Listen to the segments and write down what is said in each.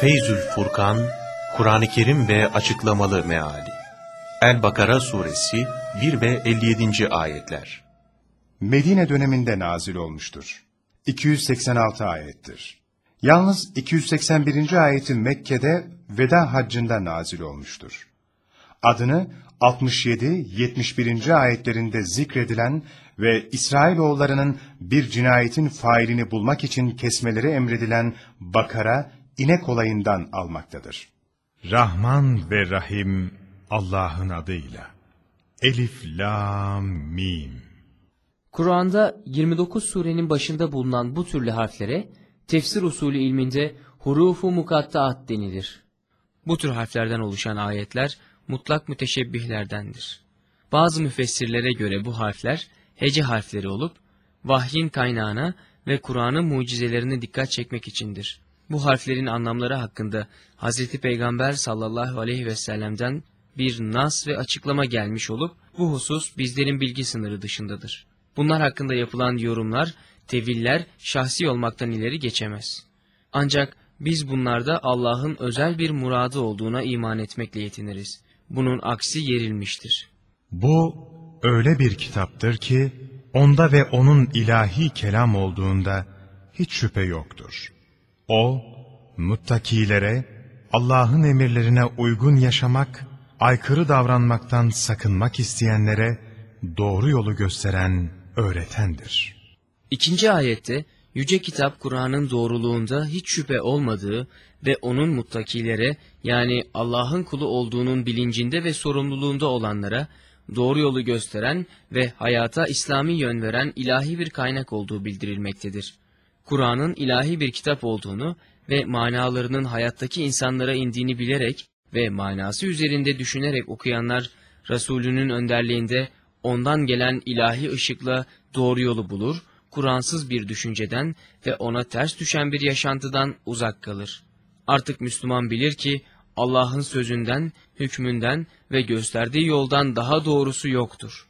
Feyzül Furkan, Kur'an-ı Kerim ve Açıklamalı Meali El-Bakara Suresi 1 ve 57. Ayetler Medine döneminde nazil olmuştur. 286 ayettir. Yalnız 281. ayeti Mekke'de veda haccında nazil olmuştur. Adını 67-71. ayetlerinde zikredilen ve İsrailoğullarının bir cinayetin failini bulmak için kesmeleri emredilen Bakara, inek olayından almaktadır. Rahman ve Rahim Allah'ın adıyla. Elif, Lam, Mim. Kur'an'da 29 surenin başında bulunan bu türlü harflere tefsir usulü ilminde hurufu mukattaat denilir. Bu tür harflerden oluşan ayetler mutlak müteşebbihlerdendir. Bazı müfessirlere göre bu harfler hece harfleri olup vahyin kaynağına ve Kur'an'ın mucizelerine dikkat çekmek içindir. Bu harflerin anlamları hakkında Hz. Peygamber sallallahu aleyhi ve sellem'den bir nas ve açıklama gelmiş olup bu husus bizlerin bilgi sınırı dışındadır. Bunlar hakkında yapılan yorumlar, teviller şahsi olmaktan ileri geçemez. Ancak biz bunlarda Allah'ın özel bir muradı olduğuna iman etmekle yetiniriz. Bunun aksi yerilmiştir. Bu öyle bir kitaptır ki onda ve onun ilahi kelam olduğunda hiç şüphe yoktur. O, muttakilere, Allah'ın emirlerine uygun yaşamak, aykırı davranmaktan sakınmak isteyenlere doğru yolu gösteren, öğretendir. İkinci ayette Yüce Kitap Kur'an'ın doğruluğunda hiç şüphe olmadığı ve onun muttakilere yani Allah'ın kulu olduğunun bilincinde ve sorumluluğunda olanlara doğru yolu gösteren ve hayata İslami yön veren ilahi bir kaynak olduğu bildirilmektedir. Kur'an'ın ilahi bir kitap olduğunu ve manalarının hayattaki insanlara indiğini bilerek ve manası üzerinde düşünerek okuyanlar Resulünün önderliğinde ondan gelen ilahi ışıkla doğru yolu bulur, Kur'ansız bir düşünceden ve ona ters düşen bir yaşantıdan uzak kalır. Artık Müslüman bilir ki Allah'ın sözünden, hükmünden ve gösterdiği yoldan daha doğrusu yoktur.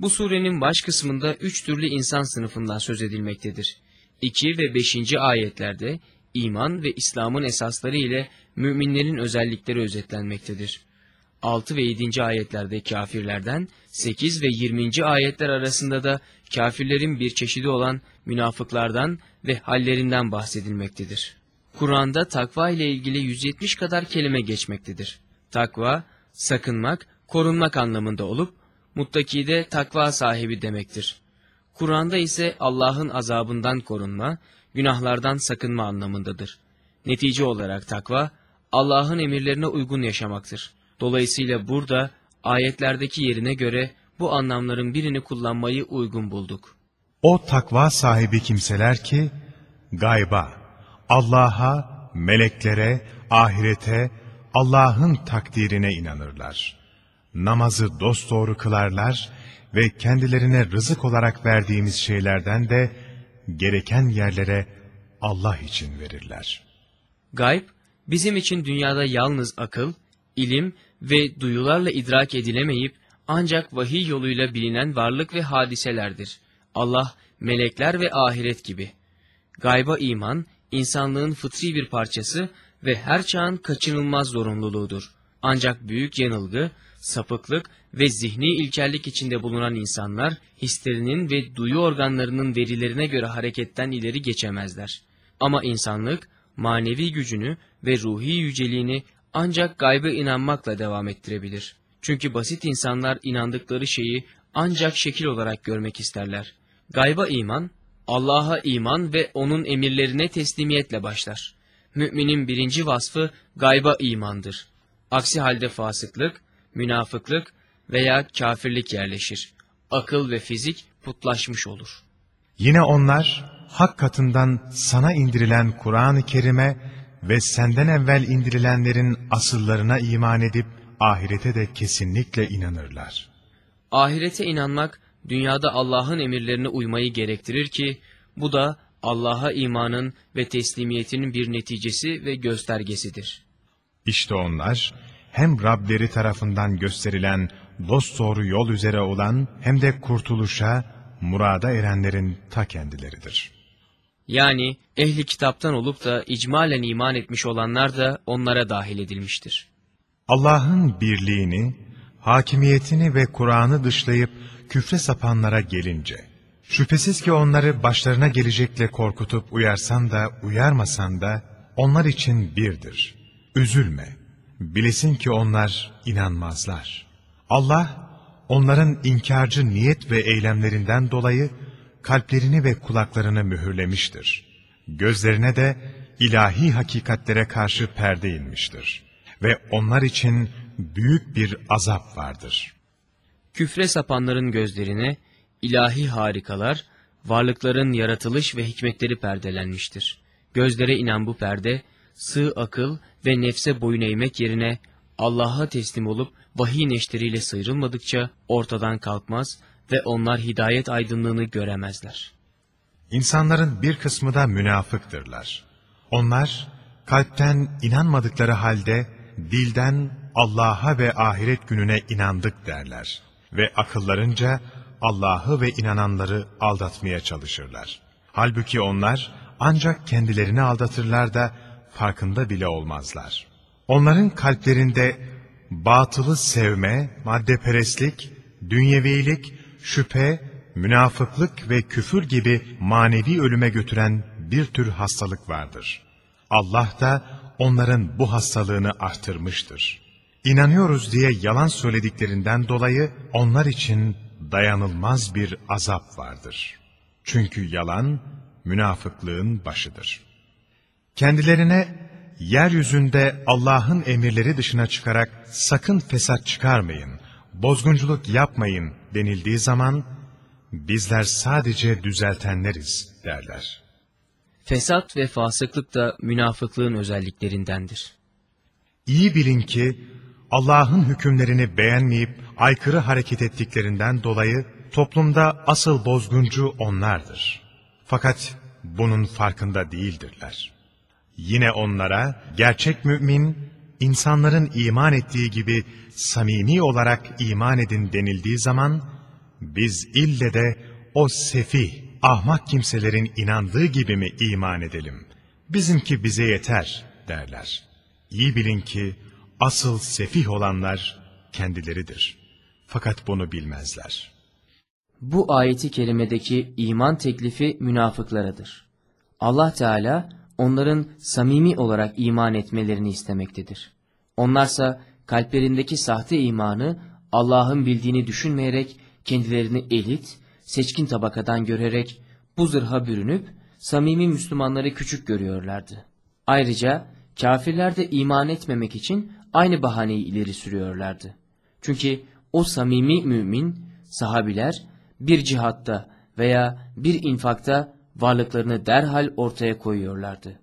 Bu surenin baş kısmında üç türlü insan sınıfından söz edilmektedir. 2 ve 5. ayetlerde iman ve İslam'ın esasları ile müminlerin özellikleri özetlenmektedir. 6 ve 7. ayetlerde kafirlerden, 8 ve 20. ayetler arasında da kafirlerin bir çeşidi olan münafıklardan ve hallerinden bahsedilmektedir. Kur'an'da takva ile ilgili 170 kadar kelime geçmektedir. Takva, sakınmak, korunmak anlamında olup, muttaki de takva sahibi demektir. Kur'an'da ise Allah'ın azabından korunma, günahlardan sakınma anlamındadır. Netice olarak takva, Allah'ın emirlerine uygun yaşamaktır. Dolayısıyla burada ayetlerdeki yerine göre bu anlamların birini kullanmayı uygun bulduk. O takva sahibi kimseler ki gayba, Allah'a, meleklere, ahirete, Allah'ın takdirine inanırlar. Namazı dosdoğru kılarlar ve kendilerine rızık olarak verdiğimiz şeylerden de gereken yerlere Allah için verirler. Gayb, bizim için dünyada yalnız akıl, ilim ve duyularla idrak edilemeyip ancak vahiy yoluyla bilinen varlık ve hadiselerdir. Allah, melekler ve ahiret gibi. Gayba iman, insanlığın fıtri bir parçası ve her çağın kaçınılmaz zorunluluğudur. Ancak büyük yanılgı, sapıklık ve zihni ilkellik içinde bulunan insanlar, hislerinin ve duyu organlarının verilerine göre hareketten ileri geçemezler. Ama insanlık, manevi gücünü ve ruhi yüceliğini ancak gaybe inanmakla devam ettirebilir. Çünkü basit insanlar inandıkları şeyi ancak şekil olarak görmek isterler. Gayba iman, Allah'a iman ve onun emirlerine teslimiyetle başlar. Müminin birinci vasfı gayba imandır. Aksi halde fasıklık, münafıklık veya kafirlik yerleşir. Akıl ve fizik putlaşmış olur. Yine onlar hak katından sana indirilen Kur'an-ı Kerim'e ve senden evvel indirilenlerin asıllarına iman edip ahirete de kesinlikle inanırlar. Ahirete inanmak, dünyada Allah'ın emirlerine uymayı gerektirir ki, bu da Allah'a imanın ve teslimiyetinin bir neticesi ve göstergesidir. İşte onlar, hem Rableri tarafından gösterilen dosdoğru yol üzere olan hem de kurtuluşa, murada erenlerin ta kendileridir. Yani ehli kitaptan olup da icmalen iman etmiş olanlar da onlara dahil edilmiştir. Allah'ın birliğini, hakimiyetini ve Kur'an'ı dışlayıp küfre sapanlara gelince, şüphesiz ki onları başlarına gelecekle korkutup uyarsan da uyarmasan da onlar için birdir. Üzülme, bilesin ki onlar inanmazlar. Allah, onların inkarcı niyet ve eylemlerinden dolayı kalplerini ve kulaklarını mühürlemiştir. Gözlerine de ilahi hakikatlere karşı perde inmiştir. Ve onlar için büyük bir azap vardır. Küfre sapanların gözlerine ilahi harikalar, varlıkların yaratılış ve hikmetleri perdelenmiştir. Gözlere inen bu perde, sığ akıl ve nefse boyun eğmek yerine Allah'a teslim olup vahiy neşteriyle sıyrılmadıkça ortadan kalkmaz ve onlar hidayet aydınlığını göremezler. İnsanların bir kısmı da münafıktırlar. Onlar kalpten inanmadıkları halde dilden Allah'a ve ahiret gününe inandık derler. Ve akıllarınca Allah'ı ve inananları aldatmaya çalışırlar. Halbuki onlar ancak kendilerini aldatırlar da farkında bile olmazlar. Onların kalplerinde batılı sevme, maddeperestlik, dünyevilik, şüphe, münafıklık ve küfür gibi manevi ölüme götüren bir tür hastalık vardır. Allah da onların bu hastalığını artırmıştır. İnanıyoruz diye yalan söylediklerinden dolayı onlar için dayanılmaz bir azap vardır. Çünkü yalan münafıklığın başıdır. Kendilerine yeryüzünde Allah'ın emirleri dışına çıkarak sakın fesat çıkarmayın, bozgunculuk yapmayın denildiği zaman bizler sadece düzeltenleriz derler. Fesat ve fasıklık da münafıklığın özelliklerindendir. İyi bilin ki Allah'ın hükümlerini beğenmeyip aykırı hareket ettiklerinden dolayı toplumda asıl bozguncu onlardır. Fakat bunun farkında değildirler. Yine onlara gerçek mümin, insanların iman ettiği gibi samimi olarak iman edin denildiği zaman, biz ille de o sefih, ahmak kimselerin inandığı gibi mi iman edelim? Bizimki bize yeter derler. İyi bilin ki asıl sefih olanlar kendileridir. Fakat bunu bilmezler. Bu ayeti kerimedeki iman teklifi münafıklaradır. Allah Teala onların samimi olarak iman etmelerini istemektedir. Onlarsa kalplerindeki sahte imanı Allah'ın bildiğini düşünmeyerek kendilerini elit, seçkin tabakadan görerek bu zırha bürünüp samimi Müslümanları küçük görüyorlardı. Ayrıca kafirler de iman etmemek için aynı bahaneyi ileri sürüyorlardı. Çünkü o samimi mümin, sahabiler bir cihatta veya bir infakta varlıklarını derhal ortaya koyuyorlardı.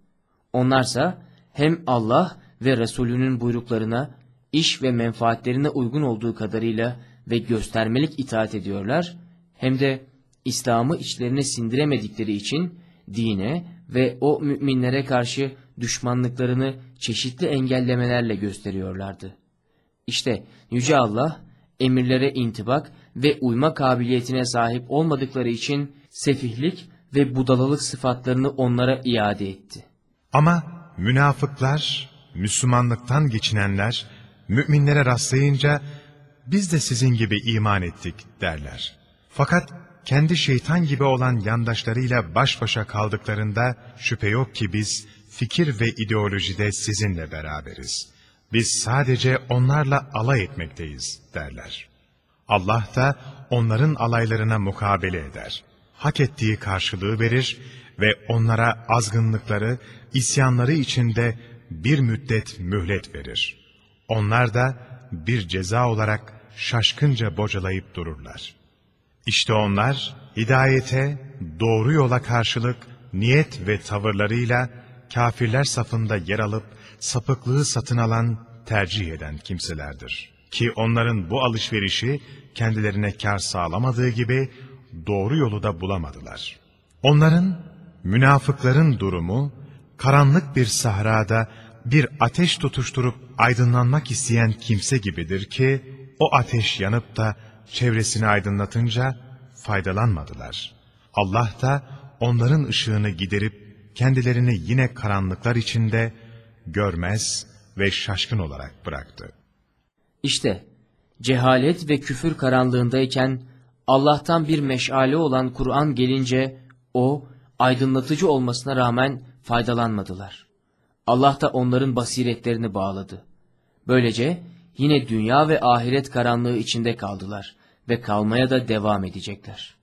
Onlarsa hem Allah ve Resulünün buyruklarına, iş ve menfaatlerine uygun olduğu kadarıyla ve göstermelik itaat ediyorlar, hem de İslam'ı içlerine sindiremedikleri için dine ve o müminlere karşı düşmanlıklarını çeşitli engellemelerle gösteriyorlardı. İşte Yüce Allah emirlere intibak ve uyma kabiliyetine sahip olmadıkları için sefihlik ve budalalık sıfatlarını onlara iade etti. Ama münafıklar, Müslümanlıktan geçinenler, müminlere rastlayınca biz de sizin gibi iman ettik derler. Fakat kendi şeytan gibi olan yandaşlarıyla baş başa kaldıklarında şüphe yok ki biz fikir ve ideolojide sizinle beraberiz. Biz sadece onlarla alay etmekteyiz derler. Allah da onların alaylarına mukabele eder. Hak ettiği karşılığı verir ve onlara azgınlıkları, isyanları içinde bir müddet mühlet verir. Onlar da bir ceza olarak şaşkınca bocalayıp dururlar. İşte onlar hidayete, doğru yola karşılık niyet ve tavırlarıyla kafirler safında yer alıp sapıklığı satın alan, tercih eden kimselerdir. Ki onların bu alışverişi kendilerine kar sağlamadığı gibi doğru yolu da bulamadılar. Onların, münafıkların durumu, karanlık bir sahrada bir ateş tutuşturup aydınlanmak isteyen kimse gibidir ki, o ateş yanıp da çevresini aydınlatınca faydalanmadılar. Allah da onların ışığını giderip kendilerini yine karanlıklar içinde görmez ve şaşkın olarak bıraktı. İşte cehalet ve küfür karanlığındayken Allah'tan bir meşale olan Kur'an gelince o aydınlatıcı olmasına rağmen faydalanmadılar. Allah da onların basiretlerini bağladı. Böylece yine dünya ve ahiret karanlığı içinde kaldılar ve kalmaya da devam edecekler.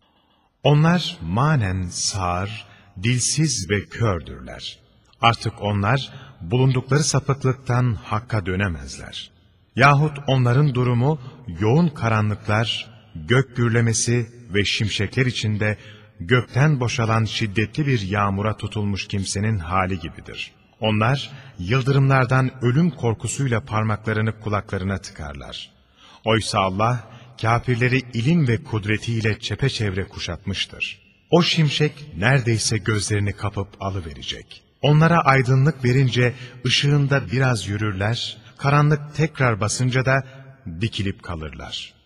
Onlar manen sağır, dilsiz ve kördürler. Artık onlar bulundukları sapıklıktan hakka dönemezler. Yahut onların durumu yoğun karanlıklar, gök gürlemesi ve şimşekler içinde gökten boşalan şiddetli bir yağmura tutulmuş kimsenin hali gibidir. Onlar yıldırımlardan ölüm korkusuyla parmaklarını kulaklarına tıkarlar. Oysa Allah kafirleri ilim ve kudretiyle çepeçevre kuşatmıştır. O şimşek neredeyse gözlerini kapıp alıverecek. Onlara aydınlık verince ışığında biraz yürürler, karanlık tekrar basınca da dikilip kalırlar.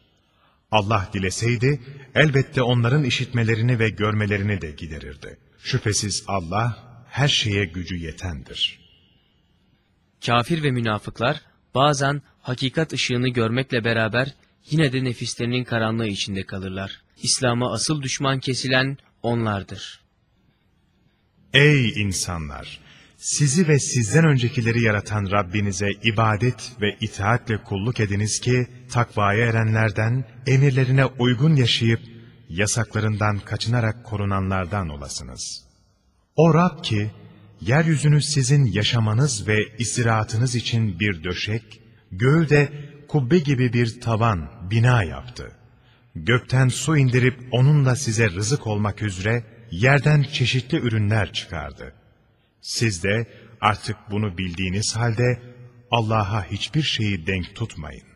Allah dileseydi elbette onların işitmelerini ve görmelerini de giderirdi. Şüphesiz Allah her şeye gücü yetendir. Kafir ve münafıklar bazen hakikat ışığını görmekle beraber yine de nefislerinin karanlığı içinde kalırlar. İslam'a asıl düşman kesilen onlardır. Ey insanlar! Sizi ve sizden öncekileri yaratan Rabbinize ibadet ve itaatle kulluk ediniz ki, takvaya erenlerden, emirlerine uygun yaşayıp, yasaklarından kaçınarak korunanlardan olasınız. O Rab ki, yeryüzünü sizin yaşamanız ve istirahatınız için bir döşek, göğü de kubbe gibi bir tavan, bina yaptı. Gökten su indirip onunla size rızık olmak üzere, yerden çeşitli ürünler çıkardı. Siz de artık bunu bildiğiniz halde Allah'a hiçbir şeyi denk tutmayın.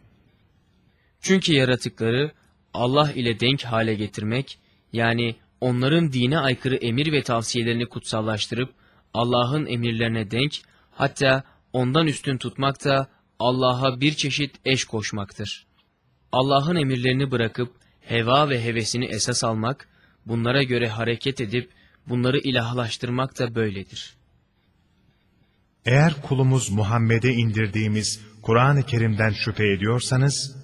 Çünkü yaratıkları Allah ile denk hale getirmek, yani onların dine aykırı emir ve tavsiyelerini kutsallaştırıp Allah'ın emirlerine denk, hatta ondan üstün tutmak da Allah'a bir çeşit eş koşmaktır. Allah'ın emirlerini bırakıp heva ve hevesini esas almak, bunlara göre hareket edip bunları ilahlaştırmak da böyledir. Eğer kulumuz Muhammed'e indirdiğimiz Kur'an-ı Kerim'den şüphe ediyorsanız,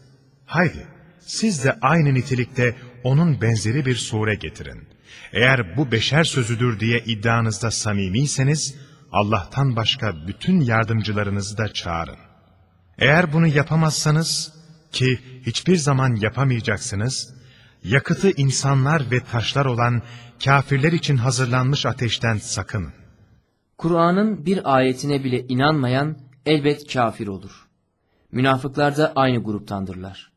haydi siz de aynı nitelikte onun benzeri bir sure getirin. Eğer bu beşer sözüdür diye iddianızda samimiyseniz, Allah'tan başka bütün yardımcılarınızı da çağırın. Eğer bunu yapamazsanız, ki hiçbir zaman yapamayacaksınız, yakıtı insanlar ve taşlar olan kafirler için hazırlanmış ateşten sakının. Kur'an'ın bir ayetine bile inanmayan elbet kafir olur. Münafıklar da aynı gruptandırlar.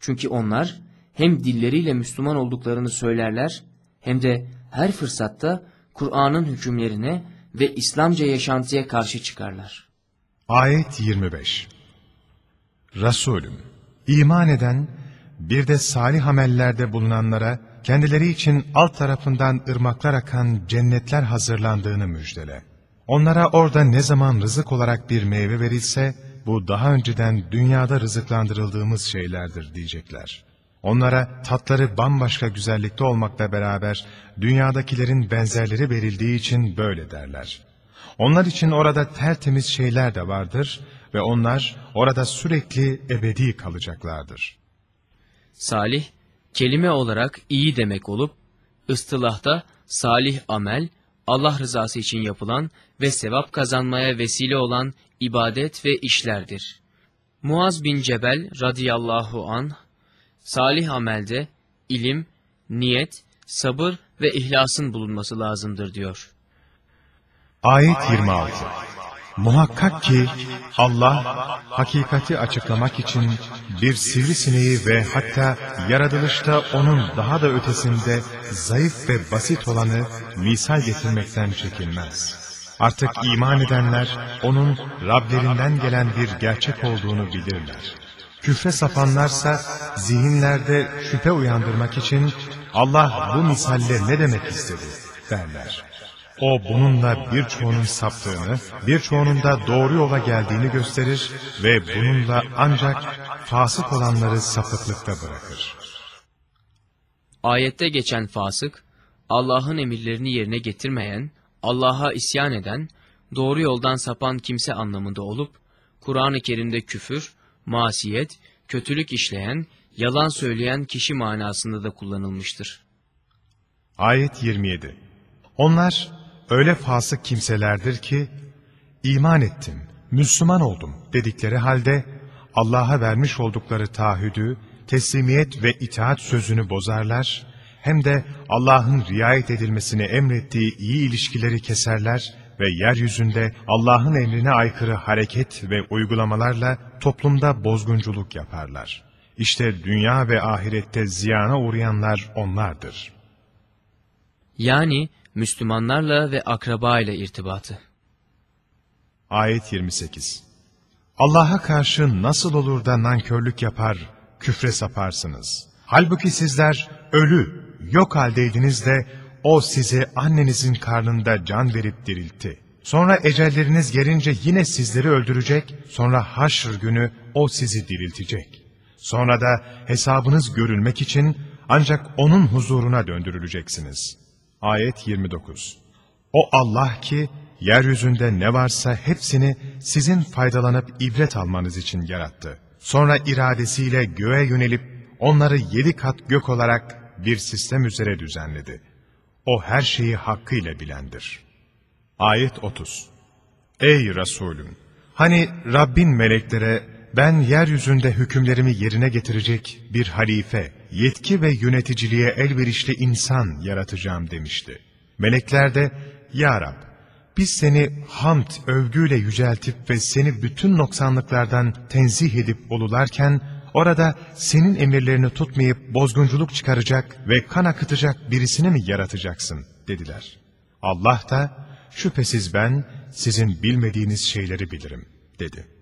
Çünkü onlar hem dilleriyle Müslüman olduklarını söylerler hem de her fırsatta Kur'an'ın hükümlerine ve İslamca yaşantıya karşı çıkarlar. Ayet 25 Resulüm, iman eden, bir de salih amellerde bulunanlara, kendileri için alt tarafından ırmaklar akan cennetler hazırlandığını müjdele. Onlara orada ne zaman rızık olarak bir meyve verilse, bu daha önceden dünyada rızıklandırıldığımız şeylerdir diyecekler. Onlara tatları bambaşka güzellikte olmakla beraber dünyadakilerin benzerleri verildiği için böyle derler. Onlar için orada tertemiz şeyler de vardır ve onlar orada sürekli ebedi kalacaklardır. Salih, kelime olarak iyi demek olup, ıstılahta salih amel, Allah rızası için yapılan ve sevap kazanmaya vesile olan ibadet ve işlerdir. Muaz bin Cebel radıyallahu an salih amelde ilim, niyet, sabır ve ihlasın bulunması lazımdır diyor. Ayet 26 Muhakkak ki Allah hakikati açıklamak için bir sivrisineği ve hatta yaratılışta onun daha da ötesinde zayıf ve basit olanı misal getirmekten çekinmez. Artık iman edenler onun Rablerinden gelen bir gerçek olduğunu bilirler. Küfre sapanlarsa zihinlerde şüphe uyandırmak için Allah bu misalle ne demek istedi derler. O bununla birçoğunun saptığını, birçoğunun da doğru yola geldiğini gösterir ve bununla ancak fasık olanları sapıklıkta bırakır. Ayette geçen fasık, Allah'ın emirlerini yerine getirmeyen, Allah'a isyan eden, doğru yoldan sapan kimse anlamında olup, Kur'an-ı Kerim'de küfür, masiyet, kötülük işleyen, yalan söyleyen kişi manasında da kullanılmıştır. Ayet 27 Onlar öyle fasık kimselerdir ki, iman ettim, Müslüman oldum dedikleri halde, Allah'a vermiş oldukları taahhüdü, teslimiyet ve itaat sözünü bozarlar, hem de Allah'ın riayet edilmesini emrettiği iyi ilişkileri keserler ve yeryüzünde Allah'ın emrine aykırı hareket ve uygulamalarla toplumda bozgunculuk yaparlar. İşte dünya ve ahirette ziyana uğrayanlar onlardır. Yani Müslümanlarla ve akraba ile irtibatı. Ayet 28 Allah'a karşı nasıl olur da nankörlük yapar, küfre saparsınız? Halbuki sizler ölü, yok haldeydiniz de o sizi annenizin karnında can verip diriltti. Sonra ecelleriniz gelince yine sizleri öldürecek, sonra haşr günü o sizi diriltecek. Sonra da hesabınız görülmek için ancak O'nun huzuruna döndürüleceksiniz. Ayet 29 O Allah ki, yeryüzünde ne varsa hepsini sizin faydalanıp ibret almanız için yarattı. Sonra iradesiyle göğe yönelip onları yedi kat gök olarak bir sistem üzere düzenledi. O her şeyi hakkıyla bilendir. Ayet 30 Ey Resulüm! Hani Rabbin meleklere ben yeryüzünde hükümlerimi yerine getirecek bir halife, yetki ve yöneticiliğe elverişli insan yaratacağım demişti. Melekler de, Ya Rab, biz seni hamd, övgüyle yüceltip ve seni bütün noksanlıklardan tenzih edip olularken, orada senin emirlerini tutmayıp bozgunculuk çıkaracak ve kan akıtacak birisini mi yaratacaksın dediler. Allah da, şüphesiz ben sizin bilmediğiniz şeyleri bilirim dedi.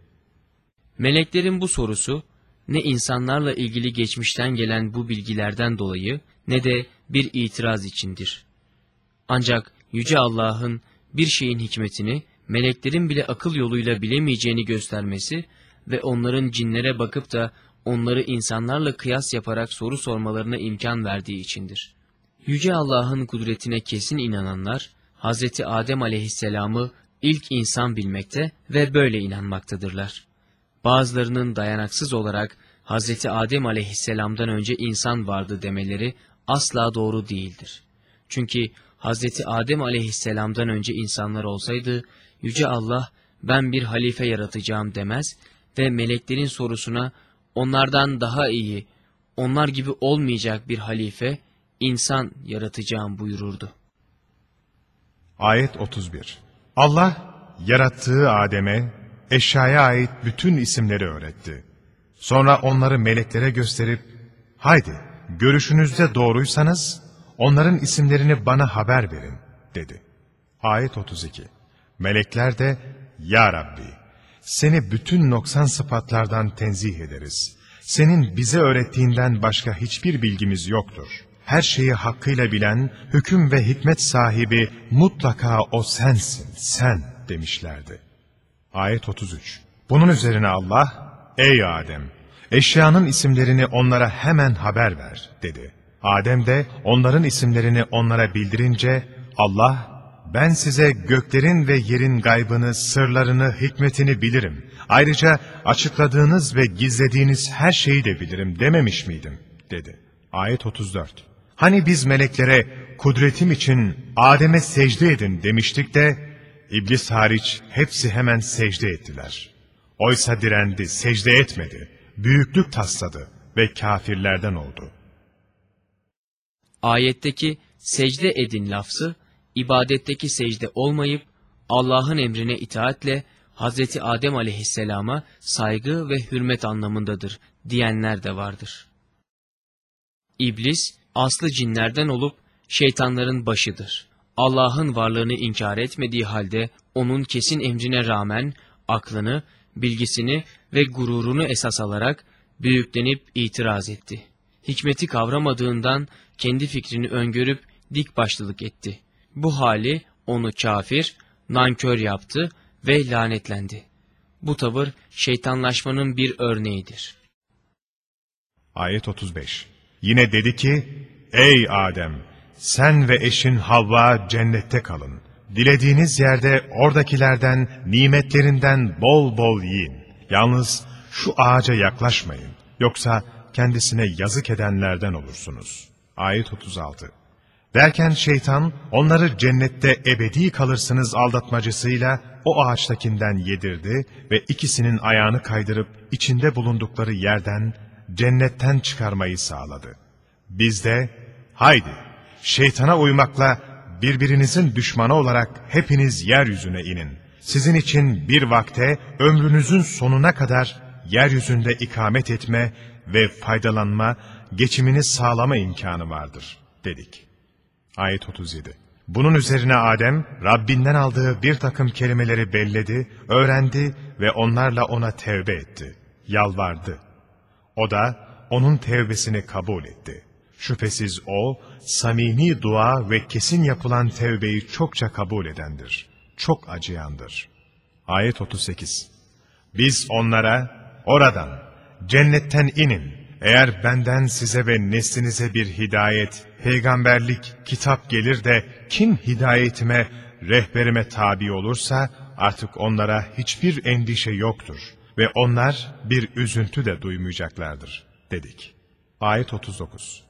Meleklerin bu sorusu, ne insanlarla ilgili geçmişten gelen bu bilgilerden dolayı ne de bir itiraz içindir. Ancak Yüce Allah'ın bir şeyin hikmetini meleklerin bile akıl yoluyla bilemeyeceğini göstermesi ve onların cinlere bakıp da onları insanlarla kıyas yaparak soru sormalarına imkan verdiği içindir. Yüce Allah'ın kudretine kesin inananlar, Hz. Adem aleyhisselamı ilk insan bilmekte ve böyle inanmaktadırlar. Bazılarının dayanaksız olarak Hz. Adem aleyhisselamdan önce insan vardı demeleri asla doğru değildir. Çünkü Hz. Adem aleyhisselamdan önce insanlar olsaydı, Yüce Allah ben bir halife yaratacağım demez ve meleklerin sorusuna onlardan daha iyi, onlar gibi olmayacak bir halife, insan yaratacağım buyururdu. Ayet 31 Allah yarattığı Adem'e eşyaya ait bütün isimleri öğretti. Sonra onları meleklere gösterip, haydi görüşünüzde doğruysanız onların isimlerini bana haber verin dedi. Ayet 32 Melekler de, Ya Rabbi, seni bütün noksan sıfatlardan tenzih ederiz. Senin bize öğrettiğinden başka hiçbir bilgimiz yoktur. Her şeyi hakkıyla bilen, hüküm ve hikmet sahibi mutlaka o sensin, sen demişlerdi. Ayet 33 Bunun üzerine Allah, Ey Adem! Eşyanın isimlerini onlara hemen haber ver, dedi. Adem de onların isimlerini onlara bildirince, Allah, ben size göklerin ve yerin gaybını, sırlarını, hikmetini bilirim. Ayrıca açıkladığınız ve gizlediğiniz her şeyi de bilirim dememiş miydim? dedi. Ayet 34 Hani biz meleklere kudretim için Adem'e secde edin demiştik de, İblis hariç hepsi hemen secde ettiler. Oysa direndi, secde etmedi, büyüklük tasladı ve kafirlerden oldu. Ayetteki secde edin lafzı, ibadetteki secde olmayıp Allah'ın emrine itaatle Hz. Adem aleyhisselama saygı ve hürmet anlamındadır diyenler de vardır. İblis, aslı cinlerden olup şeytanların başıdır. Allah'ın varlığını inkar etmediği halde onun kesin emrine rağmen aklını, bilgisini ve gururunu esas alarak büyüklenip itiraz etti. Hikmeti kavramadığından kendi fikrini öngörüp dik başlılık etti. Bu hali onu kafir, nankör yaptı ve lanetlendi. Bu tavır şeytanlaşmanın bir örneğidir. Ayet 35 Yine dedi ki, Ey Adem! Sen ve eşin Havva cennette kalın. Dilediğiniz yerde oradakilerden, nimetlerinden bol bol yiyin. Yalnız şu ağaca yaklaşmayın. Yoksa kendisine yazık edenlerden olursunuz. Ayet 36 Derken şeytan onları cennette ebedi kalırsınız aldatmacısıyla o ağaçtakinden yedirdi ve ikisinin ayağını kaydırıp içinde bulundukları yerden cennetten çıkarmayı sağladı. Biz de haydi şeytana uymakla birbirinizin düşmanı olarak hepiniz yeryüzüne inin. Sizin için bir vakte ömrünüzün sonuna kadar yeryüzünde ikamet etme ve faydalanma, geçimini sağlama imkanı vardır dedik. Ayet 37 Bunun üzerine Adem, Rabbinden aldığı bir takım kelimeleri belledi, öğrendi ve onlarla ona tevbe etti. Yalvardı. O da onun tevbesini kabul etti. Şüphesiz o, samimi dua ve kesin yapılan tevbeyi çokça kabul edendir. Çok acıyandır. Ayet 38 Biz onlara, oradan, cennetten inin. Eğer benden size ve neslinize bir hidayet, peygamberlik, kitap gelir de kim hidayetime, rehberime tabi olursa artık onlara hiçbir endişe yoktur ve onlar bir üzüntü de duymayacaklardır dedik. Ayet 39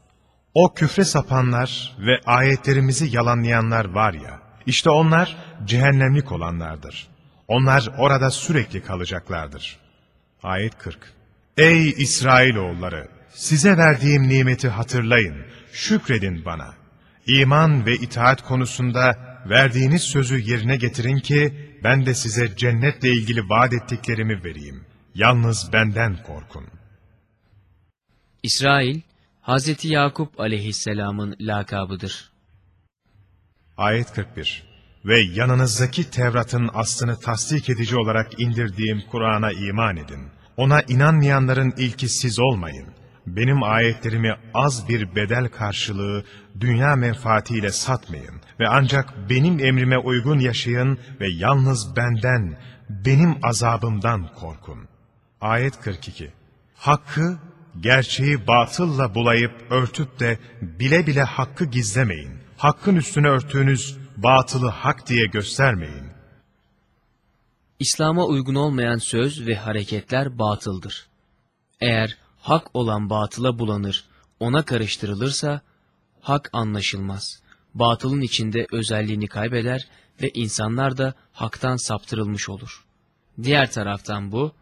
O küfre sapanlar ve ayetlerimizi yalanlayanlar var ya, işte onlar cehennemlik olanlardır. Onlar orada sürekli kalacaklardır. Ayet 40 Ey İsrailoğulları! Size verdiğim nimeti hatırlayın, şükredin bana. İman ve itaat konusunda verdiğiniz sözü yerine getirin ki, ben de size cennetle ilgili vaat ettiklerimi vereyim. Yalnız benden korkun. İsrail, Hz. Yakup aleyhisselamın lakabıdır. Ayet 41 Ve yanınızdaki Tevrat'ın aslını tasdik edici olarak indirdiğim Kur'an'a iman edin. Ona inanmayanların ilki siz olmayın. Benim ayetlerimi az bir bedel karşılığı dünya menfaatiyle satmayın ve ancak benim emrime uygun yaşayın ve yalnız benden, benim azabımdan korkun. Ayet 42 Hakkı, gerçeği batılla bulayıp örtüp de bile bile hakkı gizlemeyin. Hakkın üstüne örttüğünüz batılı hak diye göstermeyin. İslam'a uygun olmayan söz ve hareketler batıldır. Eğer hak olan batıla bulanır, ona karıştırılırsa, hak anlaşılmaz. Batılın içinde özelliğini kaybeder ve insanlar da haktan saptırılmış olur. Diğer taraftan bu,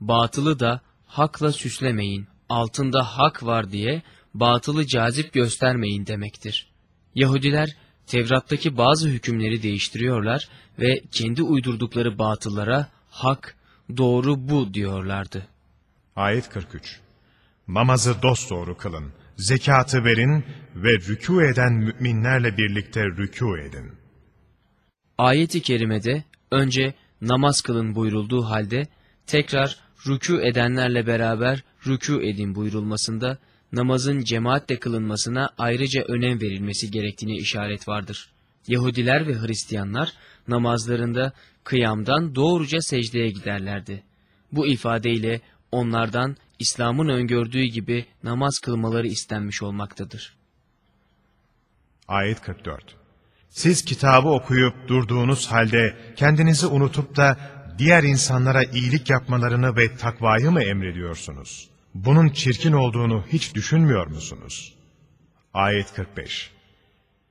batılı da hakla süslemeyin, altında hak var diye batılı cazip göstermeyin demektir. Yahudiler, Tevrat'taki bazı hükümleri değiştiriyorlar ve kendi uydurdukları batıllara hak, doğru bu diyorlardı. Ayet 43 Namazı dosdoğru kılın, zekatı verin ve rükû eden müminlerle birlikte rükû edin. Ayet-i kerimede önce namaz kılın buyurulduğu halde tekrar rükû edenlerle beraber rükû edin buyurulmasında namazın cemaatle kılınmasına ayrıca önem verilmesi gerektiğine işaret vardır. Yahudiler ve Hristiyanlar namazlarında kıyamdan doğruca secdeye giderlerdi. Bu ifadeyle onlardan İslam'ın öngördüğü gibi namaz kılmaları istenmiş olmaktadır. Ayet 44 Siz kitabı okuyup durduğunuz halde kendinizi unutup da diğer insanlara iyilik yapmalarını ve takvayı mı emrediyorsunuz? Bunun çirkin olduğunu hiç düşünmüyor musunuz? Ayet 45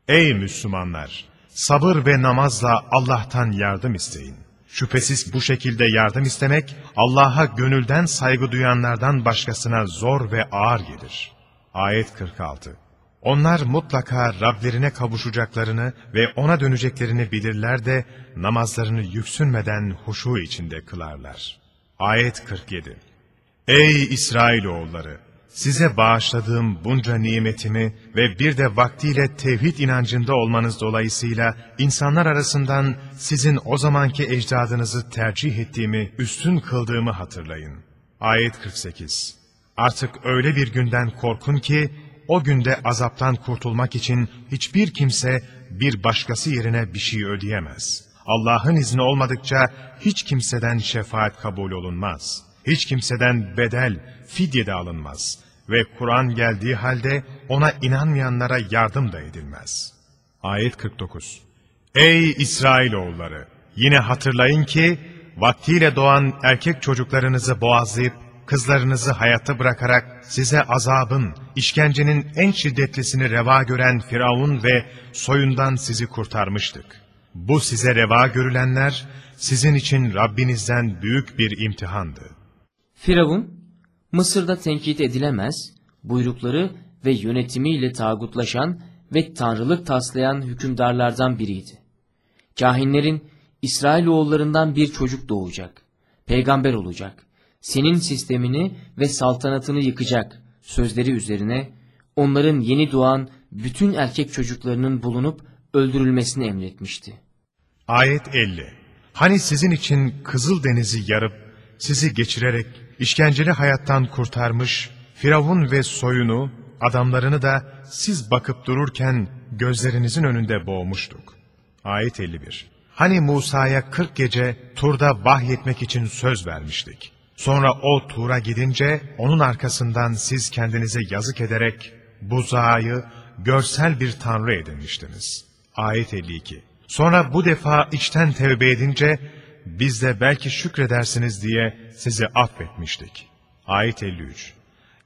Ey Müslümanlar! Sabır ve namazla Allah'tan yardım isteyin. Şüphesiz bu şekilde yardım istemek, Allah'a gönülden saygı duyanlardan başkasına zor ve ağır gelir. Ayet 46 Onlar mutlaka Rablerine kavuşacaklarını ve ona döneceklerini bilirler de namazlarını yüksünmeden huşu içinde kılarlar. Ayet 47 Ey İsrailoğulları! Size bağışladığım bunca nimetimi ve bir de vaktiyle tevhid inancında olmanız dolayısıyla insanlar arasından sizin o zamanki ecdadınızı tercih ettiğimi, üstün kıldığımı hatırlayın. Ayet 48 Artık öyle bir günden korkun ki, o günde azaptan kurtulmak için hiçbir kimse bir başkası yerine bir şey ödeyemez. Allah'ın izni olmadıkça hiç kimseden şefaat kabul olunmaz. Hiç kimseden bedel, fidye de alınmaz. ve Kur'an geldiği halde ona inanmayanlara yardım da edilmez. Ayet 49 Ey İsrailoğulları! Yine hatırlayın ki, vaktiyle doğan erkek çocuklarınızı boğazlayıp, kızlarınızı hayatta bırakarak size azabın, işkencenin en şiddetlisini reva gören Firavun ve soyundan sizi kurtarmıştık. Bu size reva görülenler, sizin için Rabbinizden büyük bir imtihandı. Firavun, Mısır'da tenkit edilemez, buyrukları ve yönetimiyle tağutlaşan ve tanrılık taslayan hükümdarlardan biriydi. Kahinlerin İsrailoğullarından bir çocuk doğacak, peygamber olacak, senin sistemini ve saltanatını yıkacak sözleri üzerine onların yeni doğan bütün erkek çocuklarının bulunup öldürülmesini emretmişti. Ayet 50 Hani sizin için Kızıl Denizi yarıp, sizi geçirerek işkenceli hayattan kurtarmış, Firavun ve soyunu, adamlarını da siz bakıp dururken gözlerinizin önünde boğmuştuk. Ayet 51 Hani Musa'ya 40 gece Tur'da vahyetmek için söz vermiştik. Sonra o Tur'a gidince onun arkasından siz kendinize yazık ederek buzağıyı görsel bir tanrı edinmiştiniz. Ayet 52 Sonra bu defa içten tevbe edince biz de belki şükredersiniz diye sizi affetmiştik. Ayet 53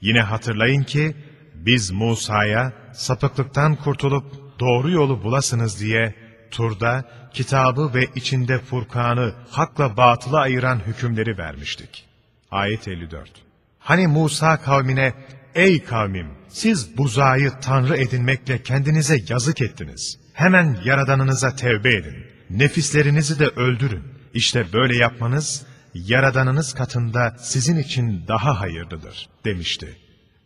Yine hatırlayın ki biz Musa'ya sapıklıktan kurtulup doğru yolu bulasınız diye Tur'da kitabı ve içinde Furkan'ı hakla batılı ayıran hükümleri vermiştik. Ayet 54 Hani Musa kavmine, ey kavmim siz buzağıyı tanrı edinmekle kendinize yazık ettiniz. Hemen yaradanınıza tevbe edin. Nefislerinizi de öldürün. İşte böyle yapmanız, yaradanınız katında sizin için daha hayırlıdır demişti.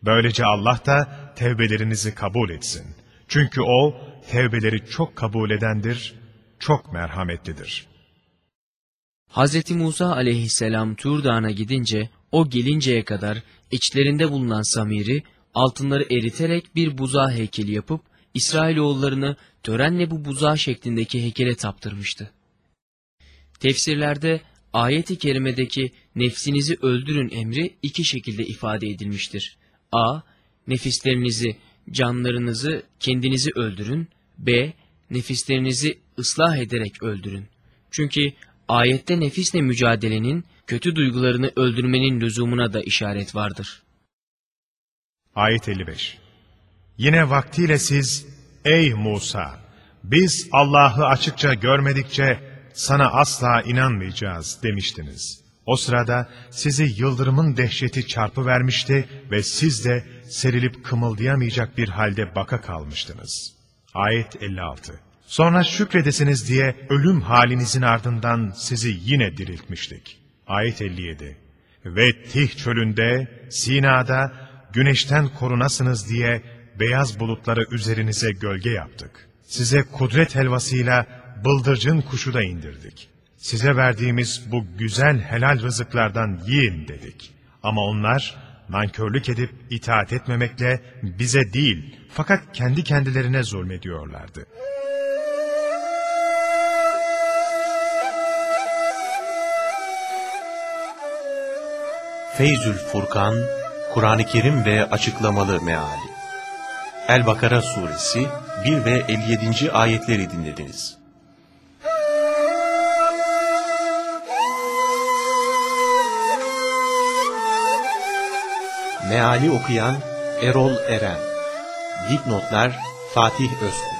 Böylece Allah da tevbelerinizi kabul etsin. Çünkü O, tevbeleri çok kabul edendir, çok merhametlidir. Hz. Musa aleyhisselam Tur Dağı'na gidince o gelinceye kadar içlerinde bulunan Samir'i altınları eriterek bir buzağı heykeli yapıp İsrailoğullarını törenle bu buzağı şeklindeki heykele taptırmıştı. Tefsirlerde ayeti kerimedeki nefsinizi öldürün emri iki şekilde ifade edilmiştir. A. Nefislerinizi, canlarınızı, kendinizi öldürün. B. Nefislerinizi ıslah ederek öldürün. Çünkü ayette nefisle mücadelenin, kötü duygularını öldürmenin lüzumuna da işaret vardır. Ayet 55 Yine vaktiyle siz, ey Musa, biz Allah'ı açıkça görmedikçe sana asla inanmayacağız demiştiniz. O sırada sizi yıldırımın dehşeti çarpı vermişti ve siz de serilip kımıldayamayacak bir halde baka kalmıştınız. Ayet 56 Sonra şükredesiniz diye ölüm halinizin ardından sizi yine diriltmiştik. Ayet 57 Ve Tih çölünde, Sina'da güneşten korunasınız diye beyaz bulutları üzerinize gölge yaptık. Size kudret helvasıyla bıldırcın kuşu da indirdik. Size verdiğimiz bu güzel helal rızıklardan yiyin dedik. Ama onlar nankörlük edip itaat etmemekle bize değil fakat kendi kendilerine zulmediyorlardı. Feyzül Furkan, Kur'an-ı Kerim ve açıklamalı meali. El-Bakara suresi 1 ve 57. ayetleri dinlediniz. Meali okuyan Erol Eren Dipnotlar Fatih Özkul